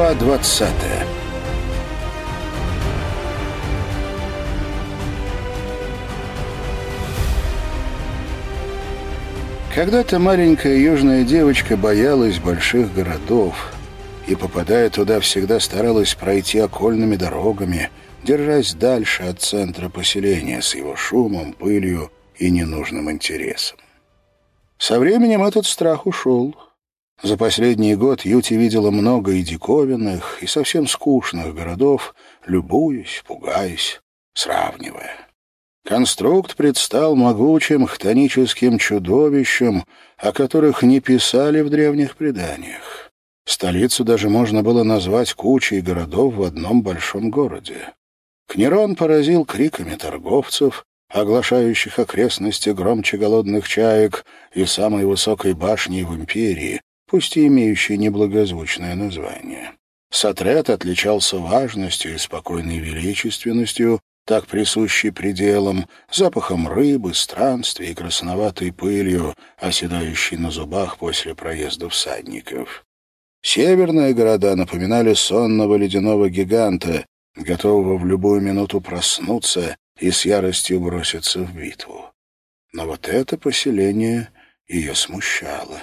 Глава двадцатая Когда-то маленькая южная девочка боялась больших городов и, попадая туда, всегда старалась пройти окольными дорогами, держась дальше от центра поселения с его шумом, пылью и ненужным интересом. Со временем этот страх ушел. За последний год Юти видела много и диковинных, и совсем скучных городов, любуясь, пугаясь, сравнивая. Конструкт предстал могучим хтоническим чудовищем, о которых не писали в древних преданиях. Столицу даже можно было назвать кучей городов в одном большом городе. Кнерон поразил криками торговцев, оглашающих окрестности громче голодных чаек и самой высокой башни в империи, пусть и имеющей неблагозвучное название. Сатрет отличался важностью и спокойной величественностью, так присущей пределам, запахом рыбы, странствий и красноватой пылью, оседающей на зубах после проезда всадников. Северные города напоминали сонного ледяного гиганта, готового в любую минуту проснуться и с яростью броситься в битву. Но вот это поселение ее смущало.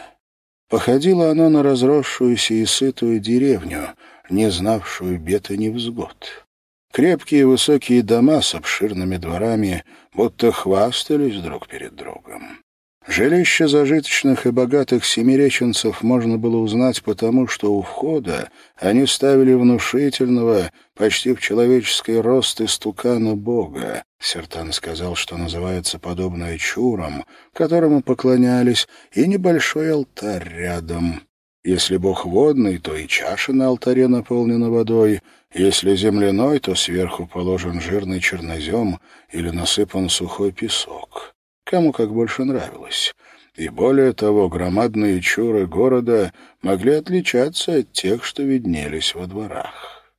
Походило оно на разросшуюся и сытую деревню, не знавшую бед и невзгод. Крепкие высокие дома с обширными дворами будто хвастались друг перед другом. Жилище зажиточных и богатых семиреченцев можно было узнать потому, что у входа они ставили внушительного, почти в человеческий рост истукана бога. Сертан сказал, что называется подобное чуром, которому поклонялись, и небольшой алтарь рядом. Если бог водный, то и чаша на алтаре наполнена водой, если земляной, то сверху положен жирный чернозем или насыпан сухой песок кому как больше нравилось. И более того, громадные чуры города могли отличаться от тех, что виднелись во дворах.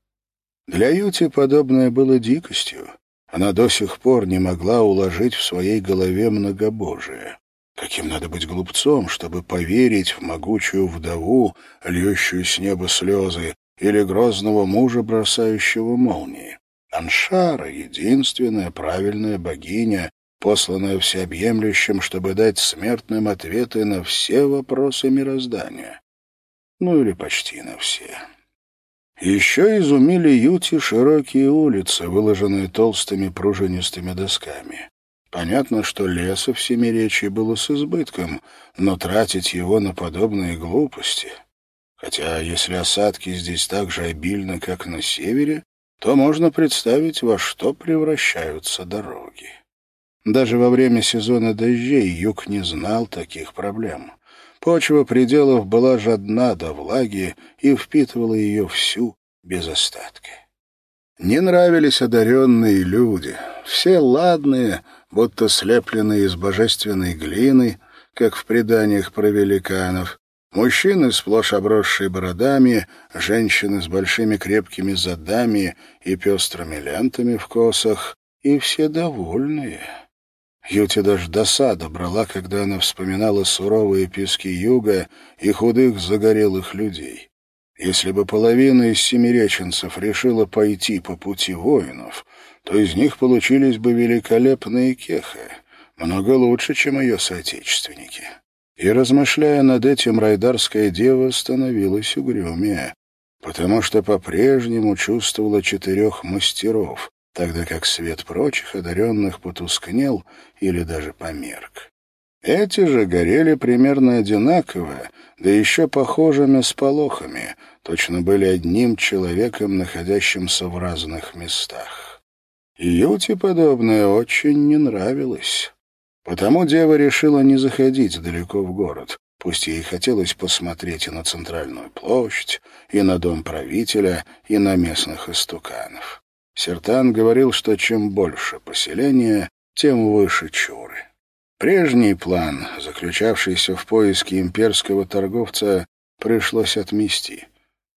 Для Юти подобное было дикостью. Она до сих пор не могла уложить в своей голове многобожие. Каким надо быть глупцом, чтобы поверить в могучую вдову, льющую с неба слезы, или грозного мужа, бросающего молнии? Аншара — единственная правильная богиня, посланная всеобъемлющим, чтобы дать смертным ответы на все вопросы мироздания. Ну или почти на все. Еще изумили Юти широкие улицы, выложенные толстыми пружинистыми досками. Понятно, что леса в Семиречии было с избытком, но тратить его на подобные глупости... Хотя если осадки здесь так же обильны, как на севере, то можно представить, во что превращаются дороги. Даже во время сезона дождей юг не знал таких проблем. Почва пределов была жадна до влаги и впитывала ее всю без остатка. Не нравились одаренные люди, все ладные, будто слепленные из божественной глины, как в преданиях про великанов, Мужчины, сплошь обросшие бородами, женщины с большими крепкими задами и пестрыми лентами в косах, и все довольные. Юте даже досада брала, когда она вспоминала суровые пески юга и худых загорелых людей. Если бы половина из семиреченцев решила пойти по пути воинов, то из них получились бы великолепные кехи, много лучше, чем ее соотечественники. И, размышляя над этим, райдарская дева становилась угрюмее, потому что по-прежнему чувствовала четырех мастеров, тогда как свет прочих одаренных потускнел или даже померк. Эти же горели примерно одинаково, да еще похожими сполохами, точно были одним человеком, находящимся в разных местах. Юте подобное очень не нравилось. Потому дева решила не заходить далеко в город, пусть ей хотелось посмотреть и на центральную площадь, и на дом правителя, и на местных истуканов. Сертан говорил, что чем больше поселения, тем выше чуры. Прежний план, заключавшийся в поиске имперского торговца, пришлось отмести.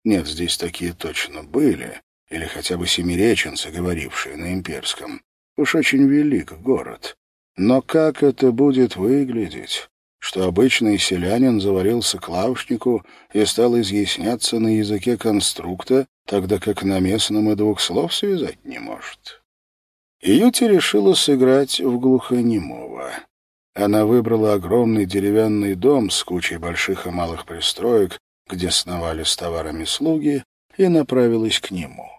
Нет, здесь такие точно были, или хотя бы семиреченцы, говорившие на имперском. Уж очень велик город. Но как это будет выглядеть? что обычный селянин заварился к лавочнику и стал изъясняться на языке конструкта, тогда как на местном и двух слов связать не может. И Юти решила сыграть в глухонемого. Она выбрала огромный деревянный дом с кучей больших и малых пристроек, где сновали с товарами слуги, и направилась к нему.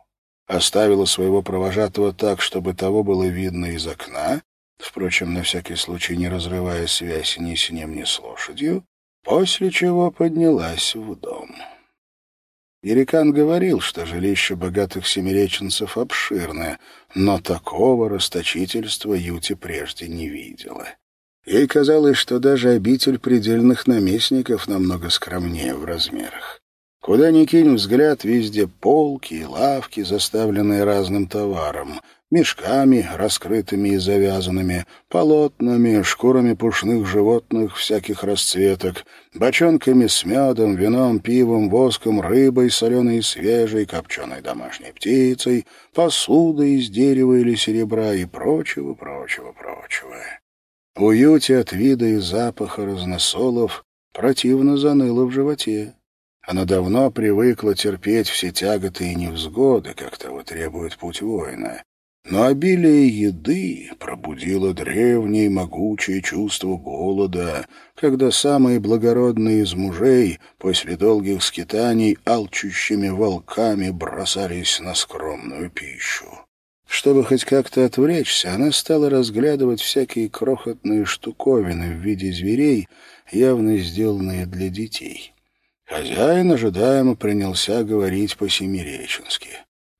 Оставила своего провожатого так, чтобы того было видно из окна, впрочем, на всякий случай не разрывая связь ни с ним, ни с лошадью, после чего поднялась в дом. Ерикан говорил, что жилище богатых семиреченцев обширное, но такого расточительства Юти прежде не видела. Ей казалось, что даже обитель предельных наместников намного скромнее в размерах. Куда ни кинь взгляд, везде полки и лавки, заставленные разным товаром, мешками, раскрытыми и завязанными, полотнами, шкурами пушных животных всяких расцветок, бочонками с медом, вином, пивом, воском, рыбой, соленой и свежей, копченой домашней птицей, посудой из дерева или серебра и прочего, прочего, прочего. Уюте от вида и запаха разносолов противно заныло в животе. Она давно привыкла терпеть все тяготы и невзгоды, как того требует путь воина. Но обилие еды пробудило древнее могучее чувство голода, когда самые благородные из мужей после долгих скитаний алчущими волками бросались на скромную пищу. Чтобы хоть как-то отвлечься, она стала разглядывать всякие крохотные штуковины в виде зверей, явно сделанные для детей. Хозяин ожидаемо принялся говорить по-семиреченски.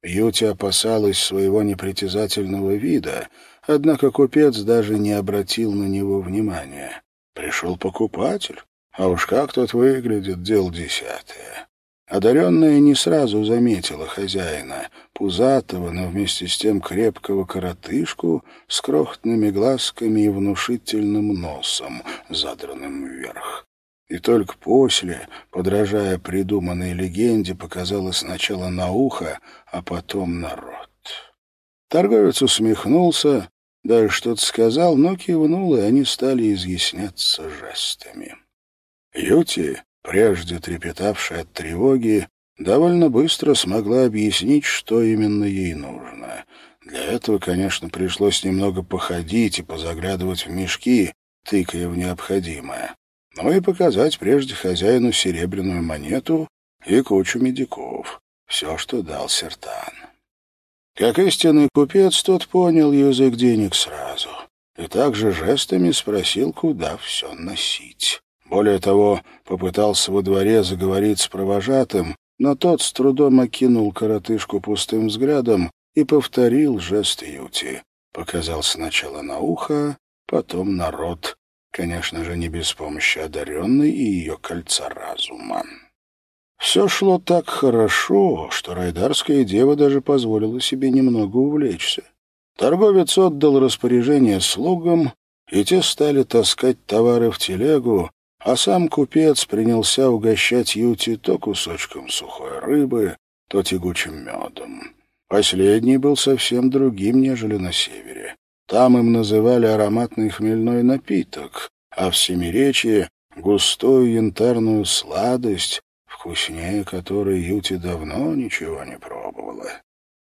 Юти опасалась своего непритязательного вида, однако купец даже не обратил на него внимания. Пришел покупатель, а уж как тот выглядит, дел десятое. Одаренная не сразу заметила хозяина, пузатого, но вместе с тем крепкого коротышку с крохотными глазками и внушительным носом, задранным вверх. И только после, подражая придуманной легенде, показалось сначала на ухо, а потом на рот. Торговец усмехнулся, даже что-то сказал, но кивнул, и они стали изъясняться жестами. Юти, прежде трепетавшая от тревоги, довольно быстро смогла объяснить, что именно ей нужно. Для этого, конечно, пришлось немного походить и позаглядывать в мешки, тыкая в необходимое но и показать прежде хозяину серебряную монету и кучу медиков. Все, что дал Сертан. Как истинный купец, тот понял язык денег сразу и также жестами спросил, куда все носить. Более того, попытался во дворе заговорить с провожатым, но тот с трудом окинул коротышку пустым взглядом и повторил жест Юти. Показал сначала на ухо, потом на рот, Конечно же, не без помощи одаренной и ее кольца разума. Все шло так хорошо, что райдарская дева даже позволила себе немного увлечься. Торговец отдал распоряжение слугам, и те стали таскать товары в телегу, а сам купец принялся угощать Юти то кусочком сухой рыбы, то тягучим медом. Последний был совсем другим, нежели на севере. Там им называли ароматный хмельной напиток, а в Семиречье — густую янтарную сладость, вкуснее которой Юти давно ничего не пробовала.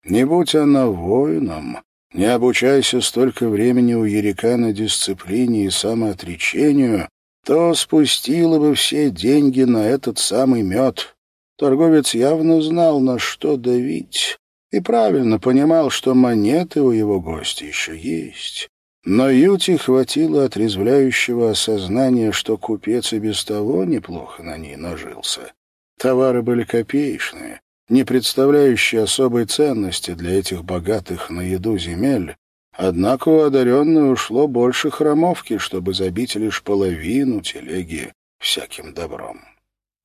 Не будь она воином, не обучайся столько времени у Ярика на дисциплине и самоотречению, то спустила бы все деньги на этот самый мед. Торговец явно знал, на что давить, и правильно понимал, что монеты у его гостя еще есть. Но Юти хватило отрезвляющего осознания, что купец и без того неплохо на ней нажился. Товары были копеечные, не представляющие особой ценности для этих богатых на еду земель, однако у одаренной ушло больше хромовки, чтобы забить лишь половину телеги всяким добром.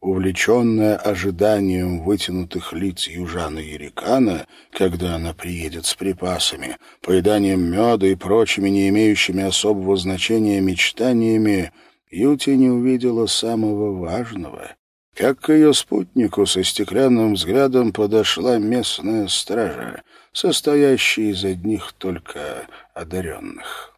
Увлеченная ожиданием вытянутых лиц южана Ерикана, когда она приедет с припасами, поеданием меда и прочими не имеющими особого значения мечтаниями, Юти не увидела самого важного. Как к ее спутнику со стеклянным взглядом подошла местная стража, состоящая из одних только одаренных.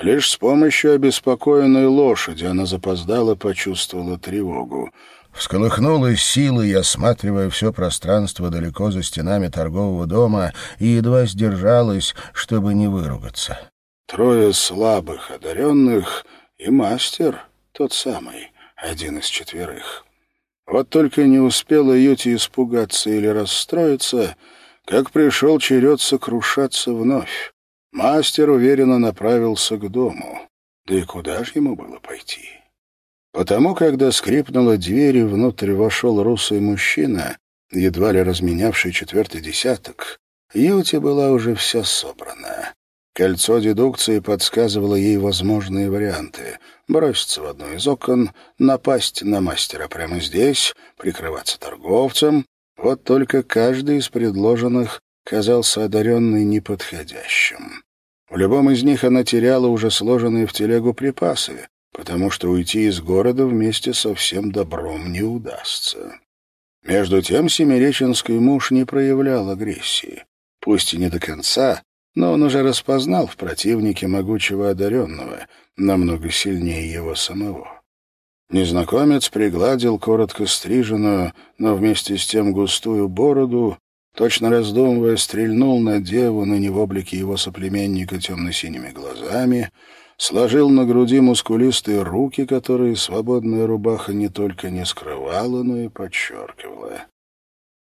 Лишь с помощью обеспокоенной лошади она запоздала почувствовала тревогу. Всколыхнулась силой, осматривая все пространство далеко за стенами торгового дома, и едва сдержалась, чтобы не выругаться. Трое слабых одаренных и мастер, тот самый, один из четверых. Вот только не успела Юти испугаться или расстроиться, как пришел черед сокрушаться вновь. Мастер уверенно направился к дому. Да и куда же ему было пойти? Потому, когда скрипнула дверь и внутрь вошел русый мужчина, едва ли разменявший четвертый десяток, Юти была уже вся собрана. Кольцо дедукции подсказывало ей возможные варианты. Броситься в одно из окон, напасть на мастера прямо здесь, прикрываться торговцем. Вот только каждый из предложенных казался одаренный неподходящим. В любом из них она теряла уже сложенные в телегу припасы, потому что уйти из города вместе со всем добром не удастся. Между тем Семиреченский муж не проявлял агрессии. Пусть и не до конца, но он уже распознал в противнике могучего одаренного, намного сильнее его самого. Незнакомец пригладил коротко стриженную, но вместе с тем густую бороду, точно раздумывая, стрельнул на деву, на него облике его соплеменника темно-синими глазами, сложил на груди мускулистые руки, которые свободная рубаха не только не скрывала, но и подчеркивала.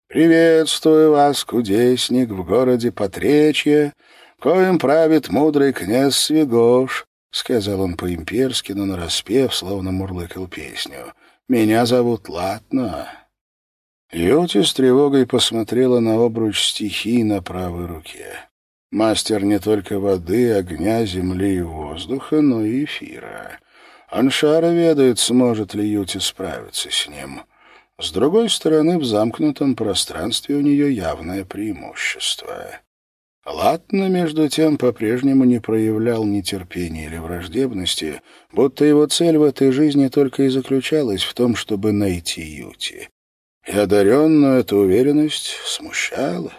«Приветствую вас, кудесник, в городе Потречье, коим правит мудрый князь Свигош», — сказал он по-имперски, но нараспев, словно мурлыкал песню. «Меня зовут Латна». Юти с тревогой посмотрела на обруч стихий на правой руке. Мастер не только воды, огня, земли и воздуха, но и эфира. Аншара ведает, сможет ли Юти справиться с ним. С другой стороны, в замкнутом пространстве у нее явное преимущество. Латна, между тем, по-прежнему не проявлял ни терпения или враждебности, будто его цель в этой жизни только и заключалась в том, чтобы найти Юти. И одаренную эта уверенность смущала.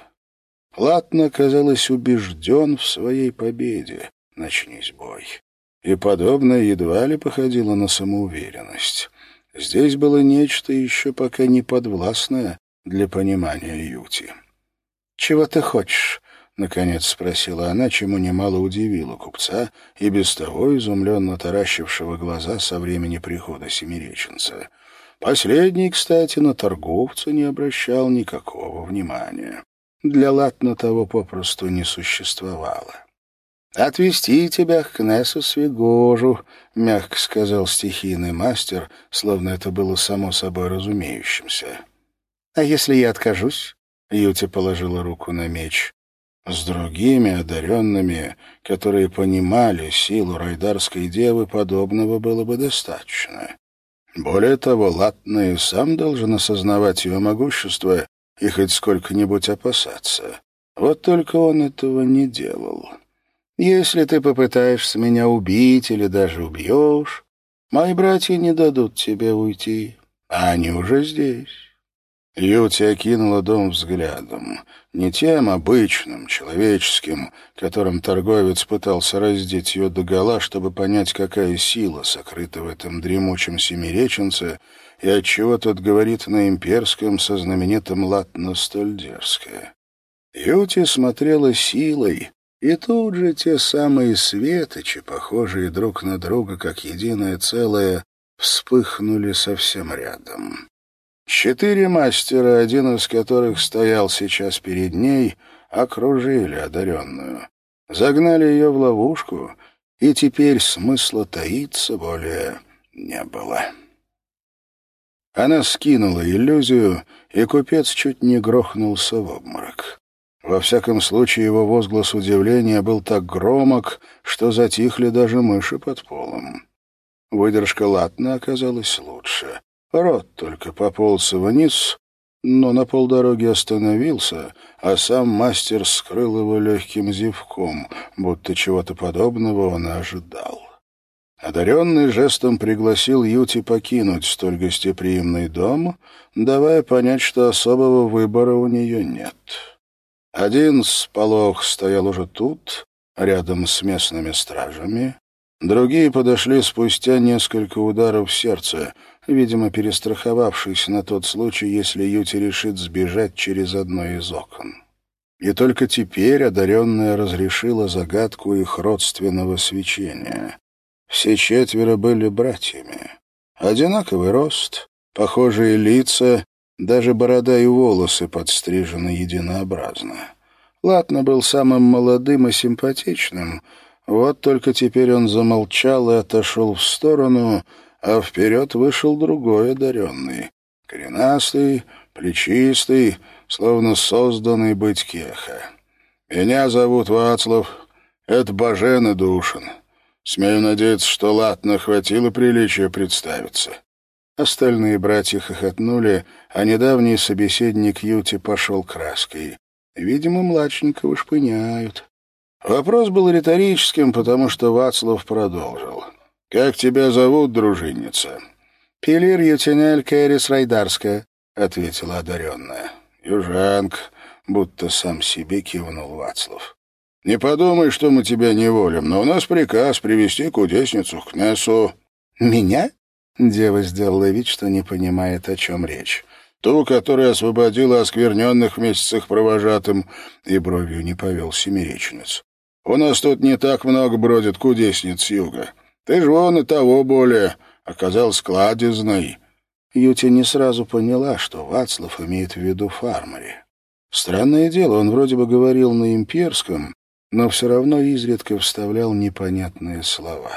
Латна, казалось, убежден в своей победе, начнись бой. И подобное едва ли походило на самоуверенность. Здесь было нечто еще пока не подвластное для понимания Юти. «Чего ты хочешь?» — наконец спросила она, чему немало удивила купца и без того изумленно таращившего глаза со времени прихода семиреченца. Последний, кстати, на торговца не обращал никакого внимания. Для Латна того попросту не существовало. «Отвести тебя к Кнессу Свигожу», — мягко сказал стихийный мастер, словно это было само собой разумеющимся. «А если я откажусь?» — Юти положила руку на меч. С другими одаренными, которые понимали силу райдарской девы, подобного было бы достаточно. Более того, Латный сам должен осознавать ее могущество и хоть сколько-нибудь опасаться. Вот только он этого не делал. Если ты попытаешься меня убить или даже убьешь, мои братья не дадут тебе уйти, а они уже здесь». Юти окинула дом взглядом, не тем обычным, человеческим, которым торговец пытался раздеть ее догола, чтобы понять, какая сила сокрыта в этом дремучем семиреченце и отчего тот говорит на имперском со знаменитым латно столь дерзко. Юти смотрела силой, и тут же те самые светочи, похожие друг на друга как единое целое, вспыхнули совсем рядом. Четыре мастера, один из которых стоял сейчас перед ней, окружили одаренную, загнали ее в ловушку, и теперь смысла таиться более не было. Она скинула иллюзию, и купец чуть не грохнулся в обморок. Во всяком случае, его возглас удивления был так громок, что затихли даже мыши под полом. Выдержка латна оказалась лучше. Рот только пополз вниз, но на полдороги остановился, а сам мастер скрыл его легким зевком, будто чего-то подобного он ожидал. Одаренный жестом пригласил Юти покинуть столь гостеприимный дом, давая понять, что особого выбора у нее нет. Один сполох стоял уже тут, рядом с местными стражами, Другие подошли спустя несколько ударов сердца, видимо, перестраховавшись на тот случай, если Юти решит сбежать через одно из окон. И только теперь одаренная разрешила загадку их родственного свечения. Все четверо были братьями. Одинаковый рост, похожие лица, даже борода и волосы подстрижены единообразно. Латна был самым молодым и симпатичным. Вот только теперь он замолчал и отошел в сторону, а вперед вышел другой одаренный. Коренастый, плечистый, словно созданный быть кеха. «Меня зовут Вацлав. Это Бажен и Душин. Смею надеяться, что Латна хватило приличия представиться». Остальные братья хохотнули, а недавний собеседник Юти пошел краской. Видимо, младшенького шпыняют. Вопрос был риторическим, потому что Вацлав продолжил. «Как тебя зовут, дружинница?» «Пилир Ютинель Кэрис Райдарская», — ответила одаренная. «Южанка», — будто сам себе кивнул Вацлав. «Не подумай, что мы тебя не волим, но у нас приказ привести кудесницу к Кнессу». «Меня?» — дева сделала вид, что не понимает, о чем речь. «Ту, которая освободила оскверненных вместе с их провожатым», — и бровью не повел семиреченец. «У нас тут не так много бродит кудесниц юга. Ты ж вон и того более оказался кладезной». Юти не сразу поняла, что Вацлав имеет в виду фармари. Странное дело, он вроде бы говорил на имперском, но все равно изредка вставлял непонятные слова.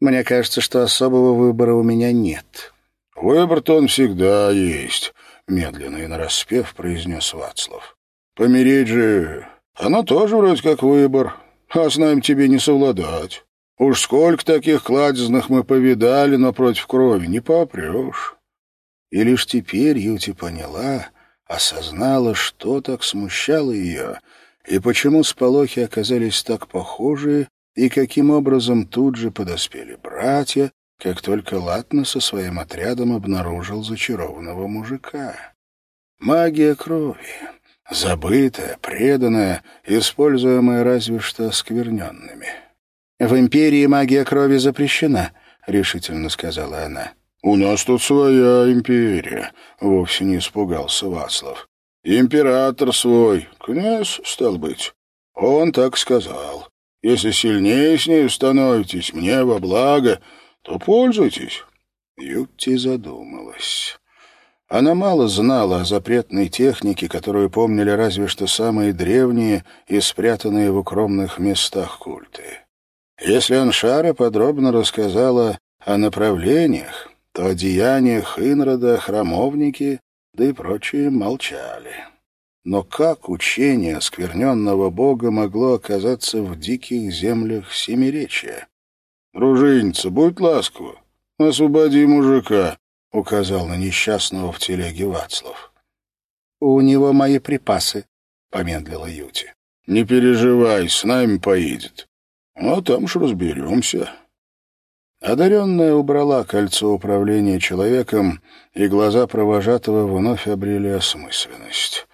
«Мне кажется, что особого выбора у меня нет». «Выбор-то он всегда есть», — медленно и нараспев произнес Вацлав. «Помереть же, оно тоже вроде как выбор, а с нами тебе не совладать. Уж сколько таких кладезных мы повидали, но против крови не попрешь. И лишь теперь Юти поняла, осознала, что так смущало ее, и почему сполохи оказались так похожи, и каким образом тут же подоспели братья, как только Латна со своим отрядом обнаружил зачарованного мужика. Магия крови, забытая, преданная, используемая разве что оскверненными — «В империи магия крови запрещена», — решительно сказала она. «У нас тут своя империя», — вовсе не испугался Вацлав. «Император свой, князь, стал быть. Он так сказал. Если сильнее с ней становитесь, мне во благо, то пользуйтесь». Ютти задумалась. Она мало знала о запретной технике, которую помнили разве что самые древние и спрятанные в укромных местах культы. Если Аншара подробно рассказала о направлениях, то о деяниях Инрода храмовники, да и прочие, молчали. Но как учение скверненного бога могло оказаться в диких землях Семиречия? «Дружинница, будь ласкова, освободи мужика», — указал на несчастного в телеге Вацлав. «У него мои припасы», — помедлила Юти. «Не переживай, с нами поедет. А там ж разберемся. Одаренная убрала кольцо управления человеком, и глаза провожатого вновь обрели осмысленность.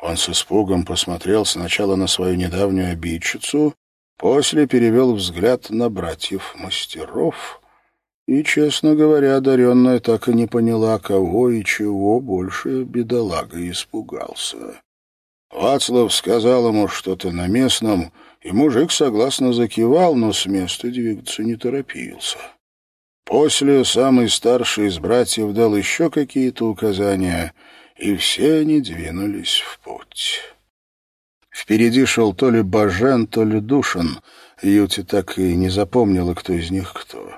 Он с испугом посмотрел сначала на свою недавнюю обидчицу, после перевел взгляд на братьев-мастеров, и, честно говоря, одаренная так и не поняла, кого и чего больше бедолага испугался. Вацлав сказал ему что-то на местном — и мужик согласно закивал, но с места двигаться не торопился. После самый старший из братьев дал еще какие-то указания, и все они двинулись в путь. Впереди шел то ли Бажен, то ли Душин. Юти так и не запомнила, кто из них кто.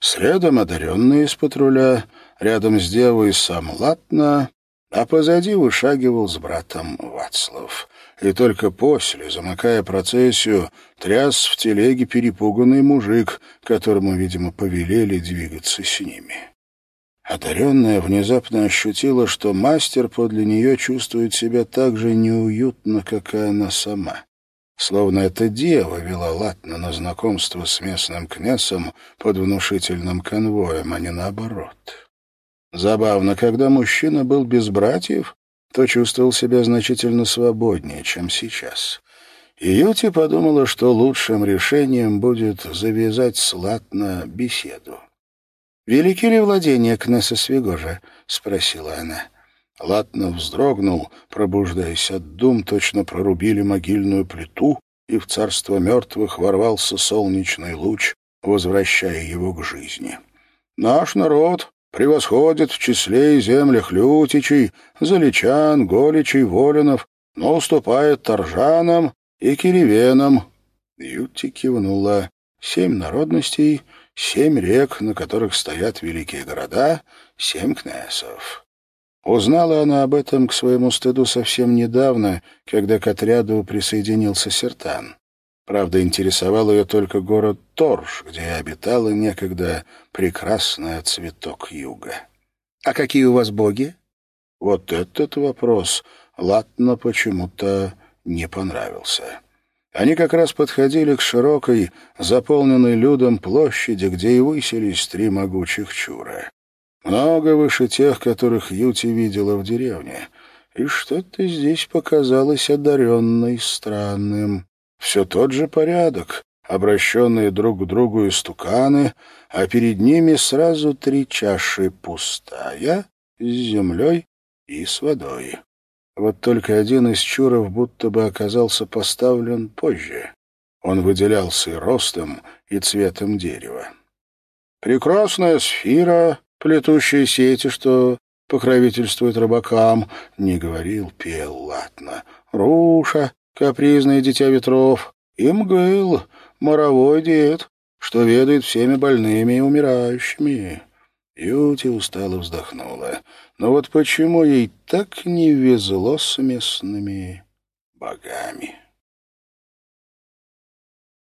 Следом одаренные из патруля, рядом с девой сам Латна, а позади вышагивал с братом Вацлав и только после, замыкая процессию, тряс в телеге перепуганный мужик, которому, видимо, повелели двигаться с ними. Одаренная внезапно ощутила, что мастер подле нее чувствует себя так же неуютно, как и она сама. Словно эта дева вела Латна на знакомство с местным князем под внушительным конвоем, а не наоборот. Забавно, когда мужчина был без братьев, то чувствовал себя значительно свободнее, чем сейчас. и Юти подумала, что лучшим решением будет завязать слатно беседу. «Велики ли владения Кнесса Свигожа?» — спросила она. Латно вздрогнул, пробуждаясь от дум, точно прорубили могильную плиту, и в царство мертвых ворвался солнечный луч, возвращая его к жизни. «Наш народ превосходит в числе и землях лютичей, заличан, голичей, волинов, но уступает торжанам и киревенам». Юти кивнула. «Семь народностей, семь рек, на которых стоят великие города, семь князев». Узнала она об этом к своему стыду совсем недавно, когда к отряду присоединился Сертан. Правда, интересовал ее только город Торж, где обитала некогда прекрасная цветок юга. «А какие у вас боги?» Вот этот вопрос Латно почему-то не понравился. Они как раз подходили к широкой, заполненной людом площади, где и выселись три могучих чура. Много выше тех, которых Юти видела в деревне. И что-то здесь показалось одаренной странным. Все тот же порядок, обращенные друг к другу истуканы, а перед ними сразу три чаши пустая, с землей и с водой. Вот только один из чуров будто бы оказался поставлен позже. Он выделялся и ростом, и цветом дерева. Прекрасная сфера плетущие сети, что покровительствует рыбакам, не говорил, пел латно. Руша, капризное дитя ветров, и мгыл, моровой дед, что ведает всеми больными и умирающими. Юти устало вздохнула. Но вот почему ей так не везло с местными богами?